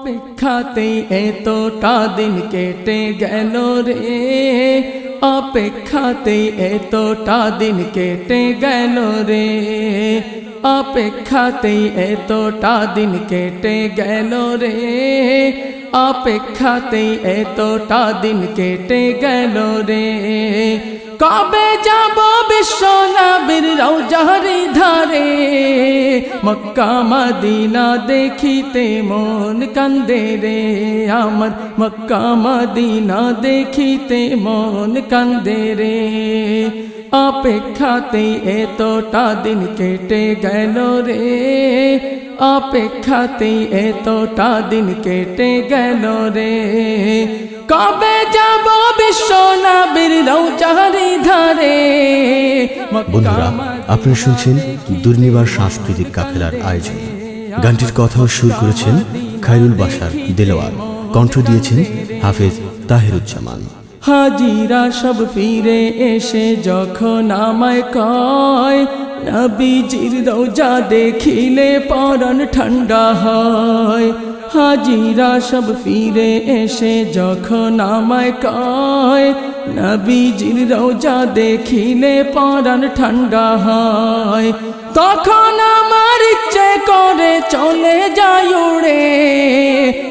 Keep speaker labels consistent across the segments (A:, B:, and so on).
A: অপেক্ষাতেই এতটা দিন কেটে গেল রে। অপেক্ষাতেই এতটা দিন কেটে গেল রে। অপেক্ষাতেই এতটা দিন কেটে গেল রে। অপেক্ষাতেই এতটা দিন কেটে গেল রে। কবে যাব বিশ্বনাবির রৌজারি ধারে? মক্কা মদিনা দেখিতে মন কান্দে রে। আমার মক্কা মদিনা দেখিতে মন কান্দে রে। অপেক্ষাতেই এতটা দিন কেটে গেল রে। অপেক্ষাতেই এতটা দিন কেটে গেল রে। কবে যাব বিশ্বনাবির রৌচারি ধারে?
B: বন্ধুরা আপনারা শুনছেন দুর্নিবার সাংস্কৃতিক কাফেলার আয়োজন। গানটির কথাও সুর করেছেন খায়রুল বাসার দেলোয়ার। কণ্ঠ দিয়েছেন হাফেজ তাহেরুজ্জামান।
A: হাজিরা সব ফিরে এসে যখন আমায় কয় নবীজির রোজা দেখিলে পরন ঠান্ডা হয়। হাজিরা সব ফিরে এসে যখন আমায় কয়, নবীজির রোজা দেখিলে পরন ঠান্ডা হয়। তখন আমার ইচ্ছে করে চলে যাই উড়ে।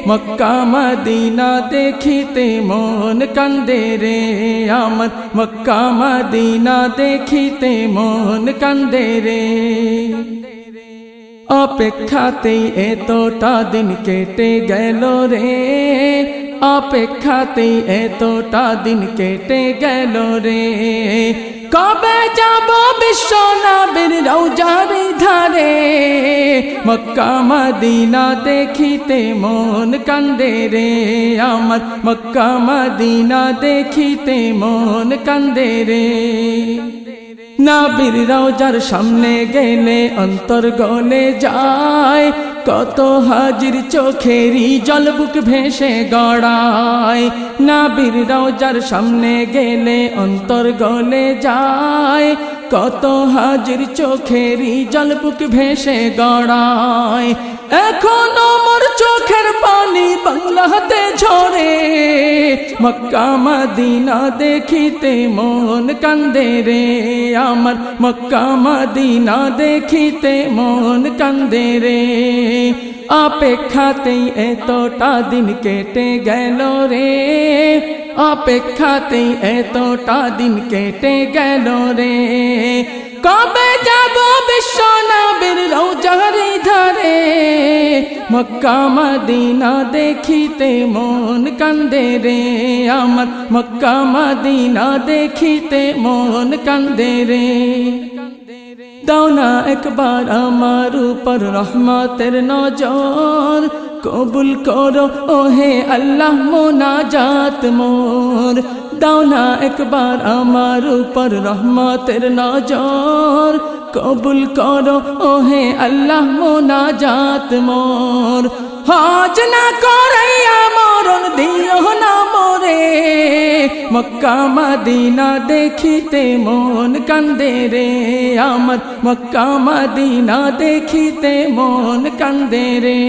A: মক্কা মদিনা দেখিতে মন কান্দে রে আমার। মক্কা মদিনা দেখিতে মন কান্দে রে। অপেক্ষাতেই এতটা দিন কেটে গেল রে। অপেক্ষাতেই এতটা দিন কেটে গেল রে। কবে যাব বিশ্বনাবির রৌজারি ধারে? মক্কা মদিনা দেখিতে মন কান্দে রে। আমার মক্কা মদিনা দেখিতে মন কান্দে রে। নাবির রওজার সামনে গেলে অন্তর গলে যায়, কত হাজির চোখেরি জল বুক ভেসে গড়ায়। নাবির রওজার সামনে গেলে অন্তর গলে যায় কত হাজির চোখেরই জল বুক ভেসে গড়ায়। এখনও মোর চোখের পানি বাংলাতে ঝরে। মক্কা মদিনা দেখিতে মন কান্দে রে। আমার মক্কা মদিনা দেখিতে মন কান্দে রে। অপেক্ষাতেই এতটা দিন কেটে গেল রে। অপেক্ষাতেই এতটা দিন কেটে গেল রে। কবে যাব বিশ্বনাবির রৌজারি ধারে? মক্কা মদিনা দেখিতে মন কান্দে রে। আমার মক্কা মদিনা দেখিতে মন কান্দে রে। দাওনা একবার আমার উপর রহমতের নজর। কবুল করো, ওহে আল্লাহ মোনাজাত মোর। দাওনা একবার আমার উপর রহমতের নজর। কবুল করো, ওহে আল্লাহ মোনাজাত মোর। হজ না করাইয়া মরণ দিও না মোরে। মক্কা মদিনা দেখিতে মন কান্দে রে আমার। মক্কা মদিনা দেখিতে মন কান্দে রে।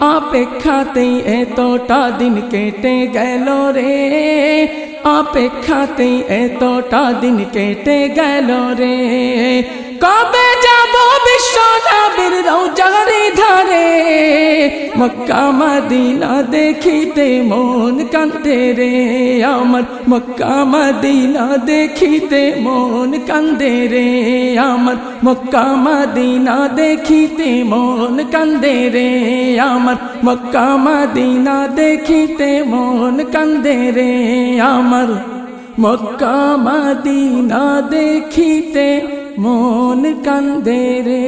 A: অপেক্ষাতেই এতটা দিন কেটে গেল রে। অপেক্ষাতেই এতটা দিন কেটে গেল রে। কবে মক্কা মদিনা দেখিতে মন কান্দে রে আমার। মক্কা মদিনা দেখিতে মন কান্দে রে আমার। মক্কা মদিনা দেখিতে মন কান্দে রে আমার। মক্কা মদিনা দেখিতে মন কান্দে রে আমার। মক্কা মদিনা দেখিতে মন কান্দে রে।